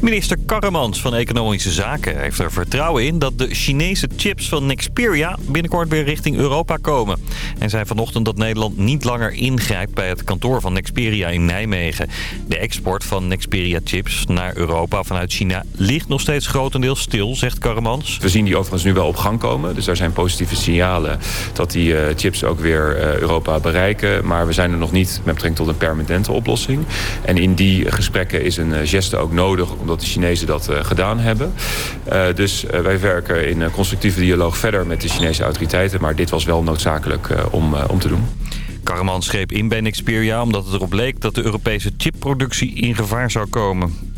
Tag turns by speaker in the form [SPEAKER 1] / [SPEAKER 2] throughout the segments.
[SPEAKER 1] Minister Karremans van Economische Zaken heeft er vertrouwen in... dat de Chinese chips van Nexperia binnenkort weer richting Europa komen. En zei vanochtend dat Nederland niet langer ingrijpt... bij het kantoor van Nexperia in Nijmegen. De export van Nexperia chips naar Europa vanuit China... ligt nog steeds grotendeels stil, zegt Karremans.
[SPEAKER 2] We zien die overigens nu wel op gang komen. Dus daar zijn positieve signalen dat die eh, chips ook weer eh, Europa bereiken. Maar we zijn er nog niet met betrekking tot een permanente oplossing. En in die gesprekken is een eh, geste ook nodig, omdat de Chinezen dat eh, gedaan hebben. Uh, dus uh, wij werken in constructieve dialoog verder met de Chinese autoriteiten. Maar dit was wel noodzakelijk om, om te doen.
[SPEAKER 1] Karman scheep in bij Nexperia omdat het erop leek dat de Europese chipproductie in gevaar zou komen.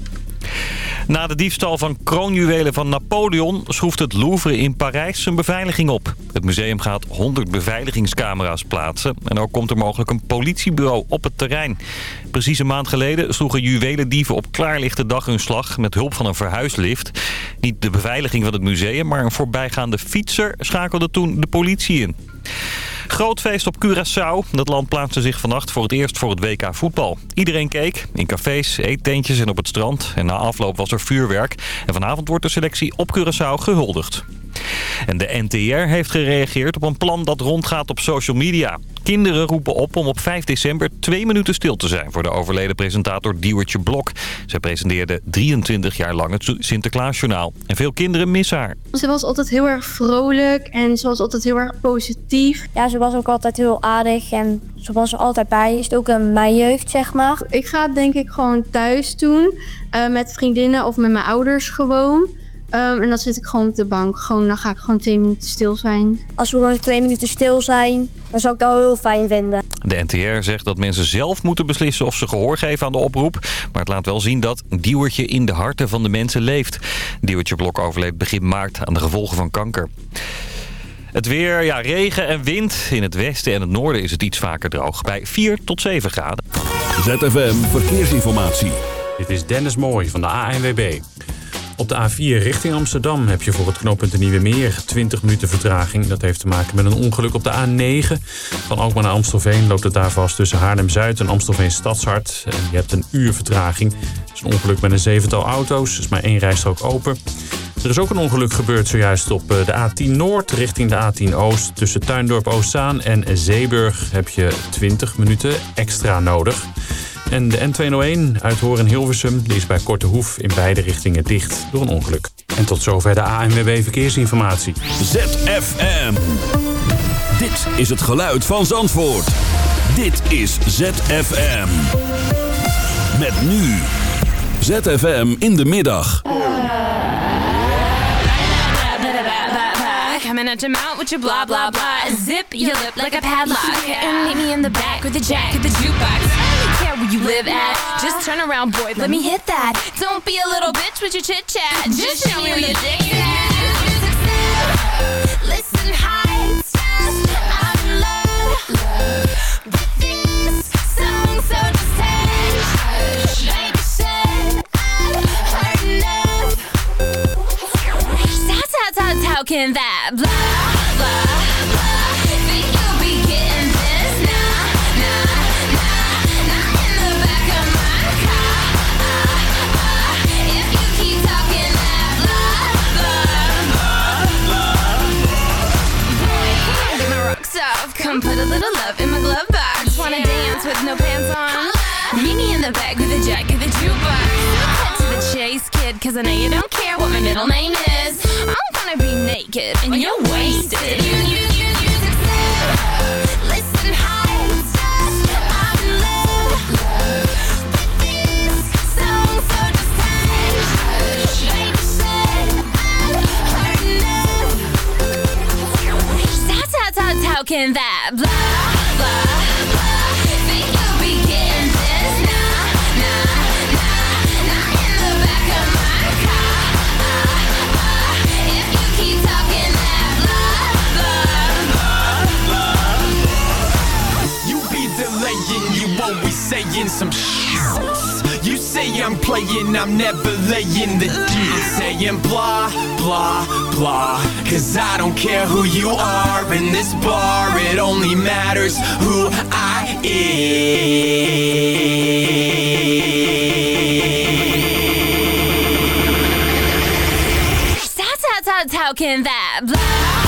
[SPEAKER 1] Na de diefstal van kroonjuwelen van Napoleon schroeft het Louvre in Parijs zijn beveiliging op. Het museum gaat 100 beveiligingscamera's plaatsen en ook komt er mogelijk een politiebureau op het terrein. Precies een maand geleden sloegen juwelendieven op klaarlichte dag hun slag met hulp van een verhuislift. Niet de beveiliging van het museum, maar een voorbijgaande fietser schakelde toen de politie in. Groot feest op Curaçao. Dat land plaatste zich vannacht voor het eerst voor het WK voetbal. Iedereen keek, in cafés, eettentjes en op het strand. En na afloop was er vuurwerk. En vanavond wordt de selectie op Curaçao gehuldigd. En de NTR heeft gereageerd op een plan dat rondgaat op social media. Kinderen roepen op om op 5 december twee minuten stil te zijn... voor de overleden presentator Diewertje Blok. Zij presenteerde 23 jaar lang het Sinterklaasjournaal. En veel kinderen missen haar.
[SPEAKER 3] Ze was altijd heel erg vrolijk en ze was altijd heel erg positief.
[SPEAKER 4] Ja, ze was ook altijd heel aardig en ze was er altijd bij. Is het ook in mijn jeugd, zeg maar.
[SPEAKER 3] Ik ga het denk ik gewoon thuis doen. Uh, met vriendinnen of met mijn ouders gewoon. Um, en dan zit ik gewoon op de bank. Gewoon, dan ga ik gewoon twee minuten stil zijn.
[SPEAKER 4] Als we gewoon twee minuten stil zijn, dan zou ik dat heel fijn vinden.
[SPEAKER 1] De NTR zegt dat mensen zelf moeten beslissen of ze gehoor geven aan de oproep. Maar het laat wel zien dat Diewertje in de harten van de mensen leeft. Diewertje Blok overleed begin maart aan de gevolgen van kanker. Het weer, ja, regen en wind. In het westen en het noorden is het iets vaker droog. Bij 4 tot 7 graden.
[SPEAKER 5] ZFM Verkeersinformatie.
[SPEAKER 6] Dit is Dennis Mooij van de ANWB. Op de A4 richting Amsterdam heb je voor het knooppunt de Nieuwe Meer 20 minuten vertraging. Dat heeft te maken met een ongeluk op de A9. Van Alkmaar naar Amstelveen loopt het daar vast tussen Haarlem-Zuid en Amstelveen Stadshart. En je hebt een uur vertraging. Het is een ongeluk met een zevental auto's. Er is maar één rijstrook open. Er is ook een ongeluk gebeurd zojuist op eh, de A10 Noord richting de A10 Oost. Tussen Tuindorp Oostzaan en Zeeburg heb je 20 minuten extra nodig. En de N201 uit Horen-Hilversum die is bij Korte Hoef in beide richtingen dicht door een ongeluk. En tot zover de ANWB Verkeersinformatie.
[SPEAKER 5] ZFM. Dit is het geluid van Zandvoort. Dit is ZFM. Met nu. ZFM in de middag.
[SPEAKER 7] Coming at your mouth with your blah blah blah. Zip your lip like a padlock. And meet me in the back with the jack of the jukebox. You live at. Just turn around, boy. Let me hit that. Don't be a little bitch with your chit chat. Just show me where your dick at. Listen, high I'm in love with this song, so just hush. Baby said I've heard enough. How, how, how, how can that blah, blah, blah the back with a jack of the jukebox. Cut to the chase, kid Cause I know you don't care what my middle name is. I'm gonna be naked and you're wasted. You, you, you, you Listen, how, how can that blah, blah, blah
[SPEAKER 8] some
[SPEAKER 9] shouts. You say I'm playing, I'm never laying the deal. Saying blah, blah, blah. Cause I don't care who you are in this bar, it only matters who I am.
[SPEAKER 10] 吵吵吵，看 that blah。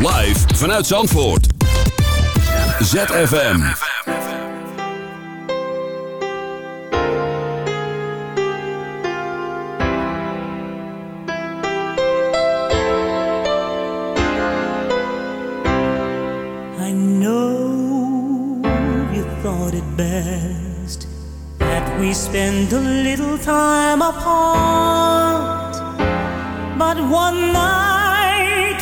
[SPEAKER 9] Live
[SPEAKER 11] vanuit Zandvoort. ZFM.
[SPEAKER 12] I know you thought it best that we spend a little time apart, but one night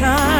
[SPEAKER 12] time.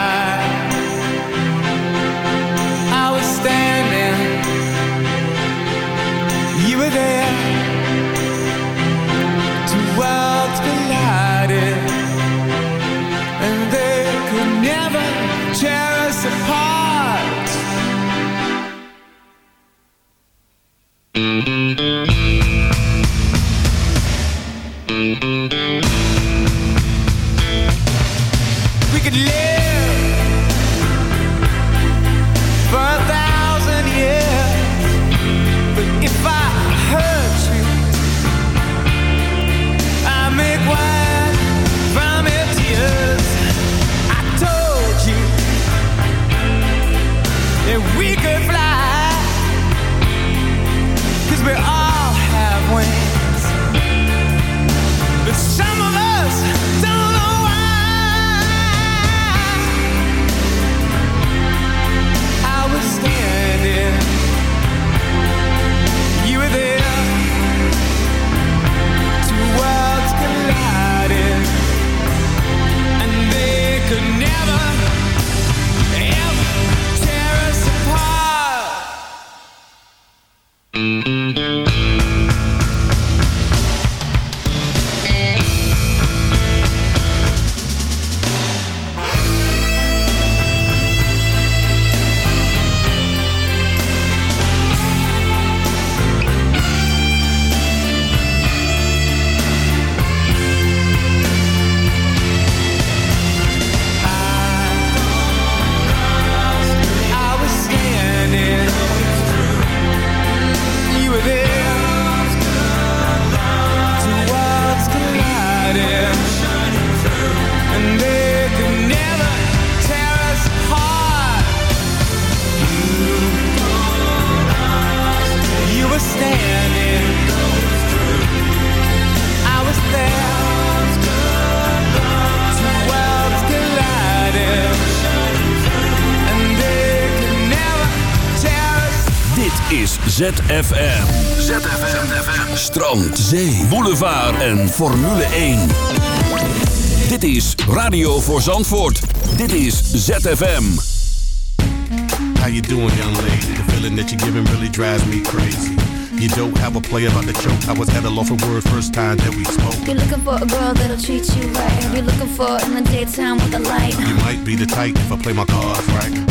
[SPEAKER 5] ZFM. ZFM. Strand, zee, boulevard en Formule 1. Dit is Radio voor Zandvoort. Dit is ZFM.
[SPEAKER 13] How you doing, young lady? The feeling that you're giving really drives me crazy. You don't have a play about the choke. I was at a loss for word first time that we spoke.
[SPEAKER 14] You're looking for a girl that'll treat you right. You're looking for in the daytime with a light.
[SPEAKER 13] You might be the type if I play my cards right.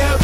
[SPEAKER 8] are,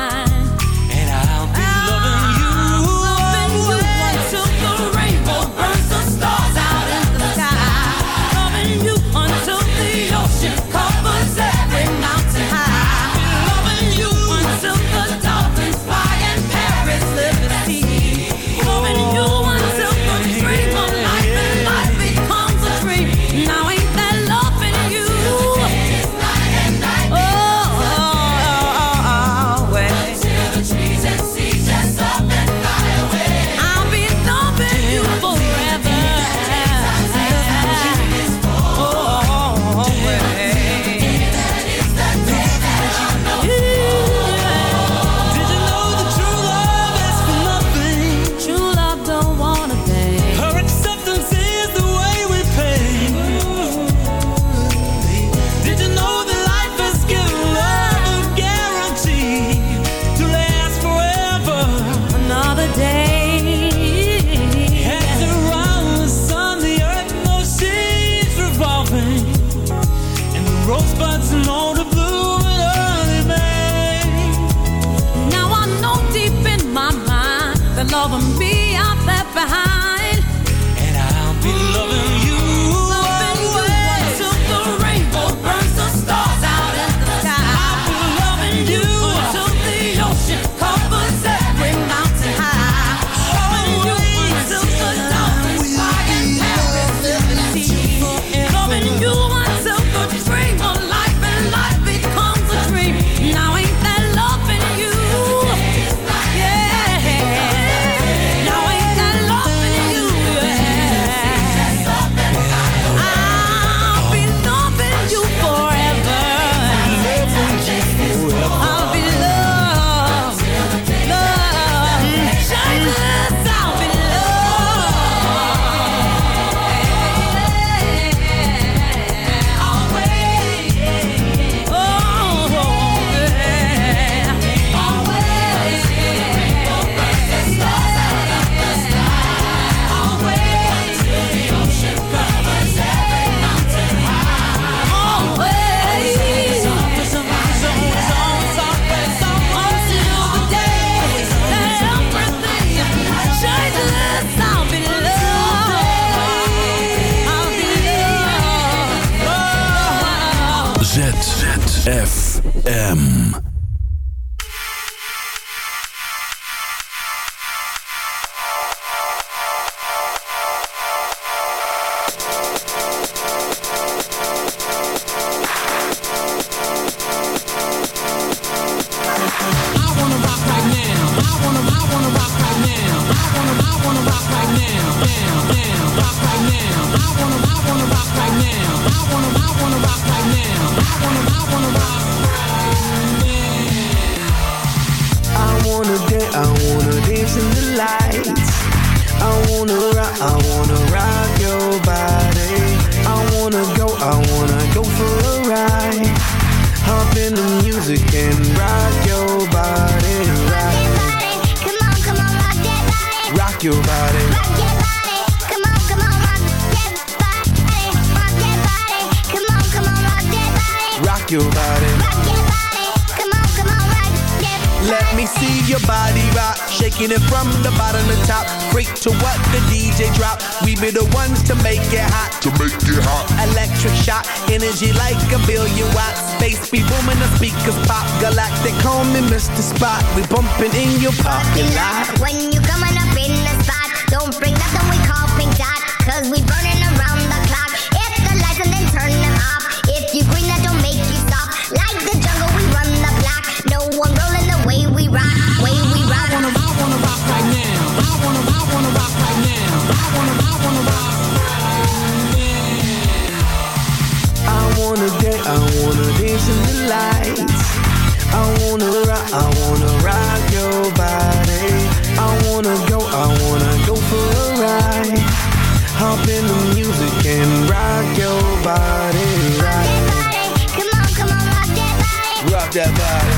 [SPEAKER 15] rock
[SPEAKER 14] that body.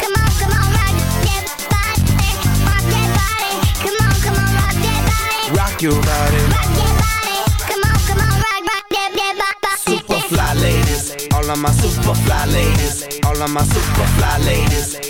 [SPEAKER 14] Come on, come on, rock that body. Rock that body. Come on, come on, rock that body.
[SPEAKER 15] Rock your body.
[SPEAKER 16] Super fly ladies, all of my super fly ladies, all of my super fly ladies,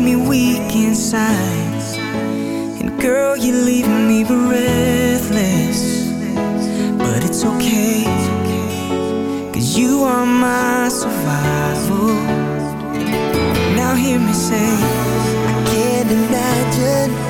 [SPEAKER 5] Me weak inside. And girl, you're leaving me breathless. But it's okay. Cause you are my survival. Now hear me say, I can't imagine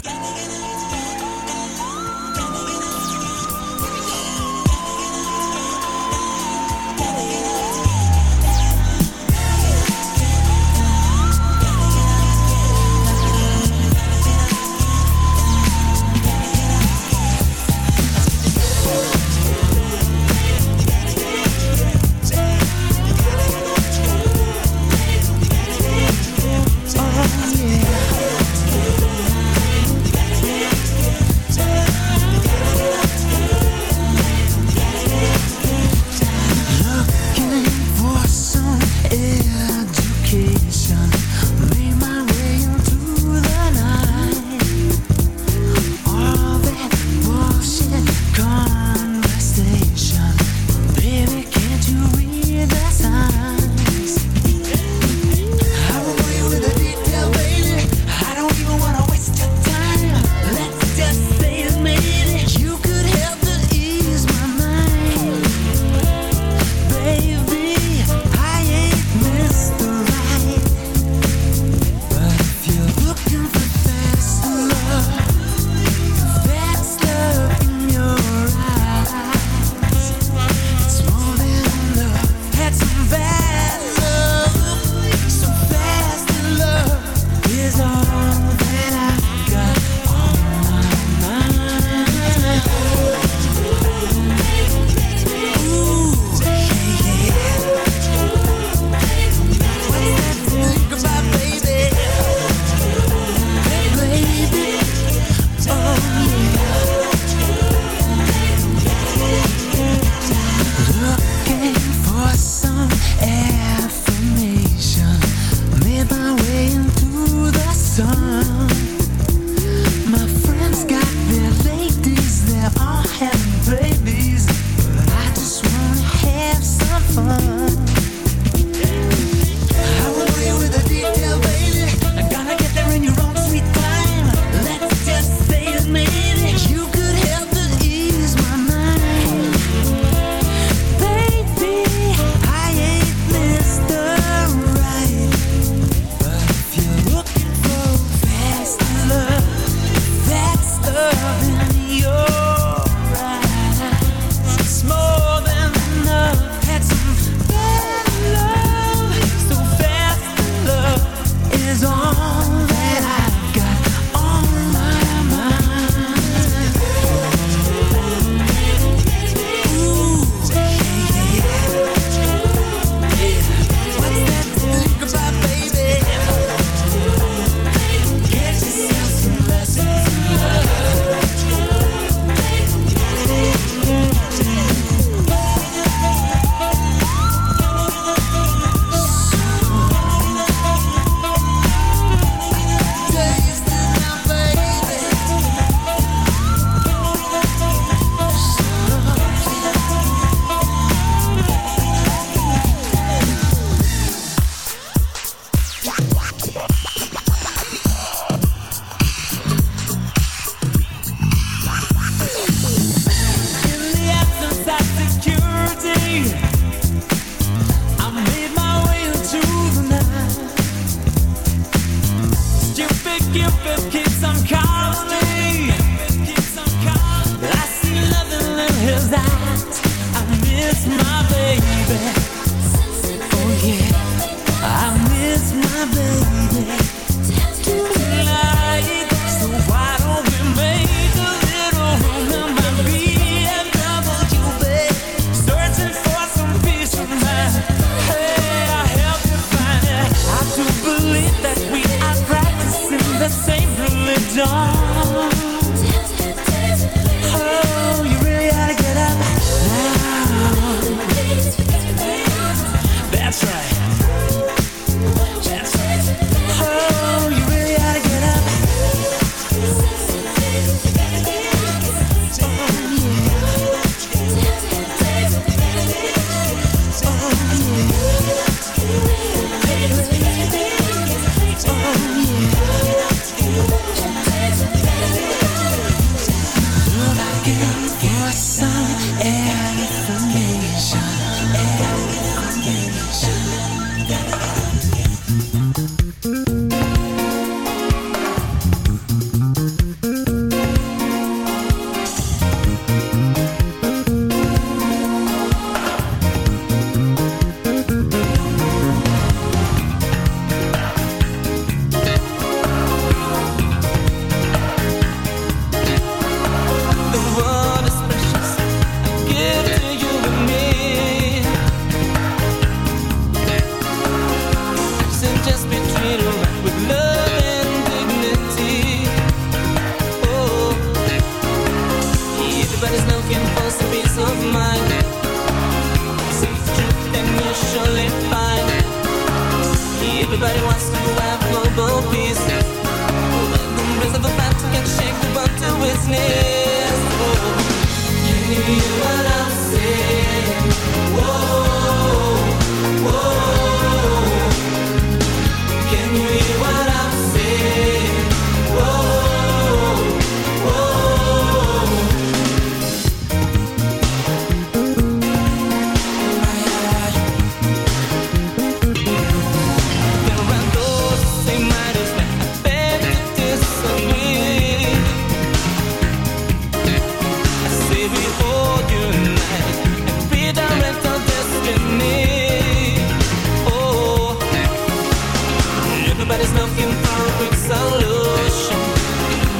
[SPEAKER 17] perfect solution.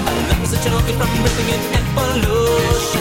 [SPEAKER 17] I'm not such the chocolate from breathing in evolution.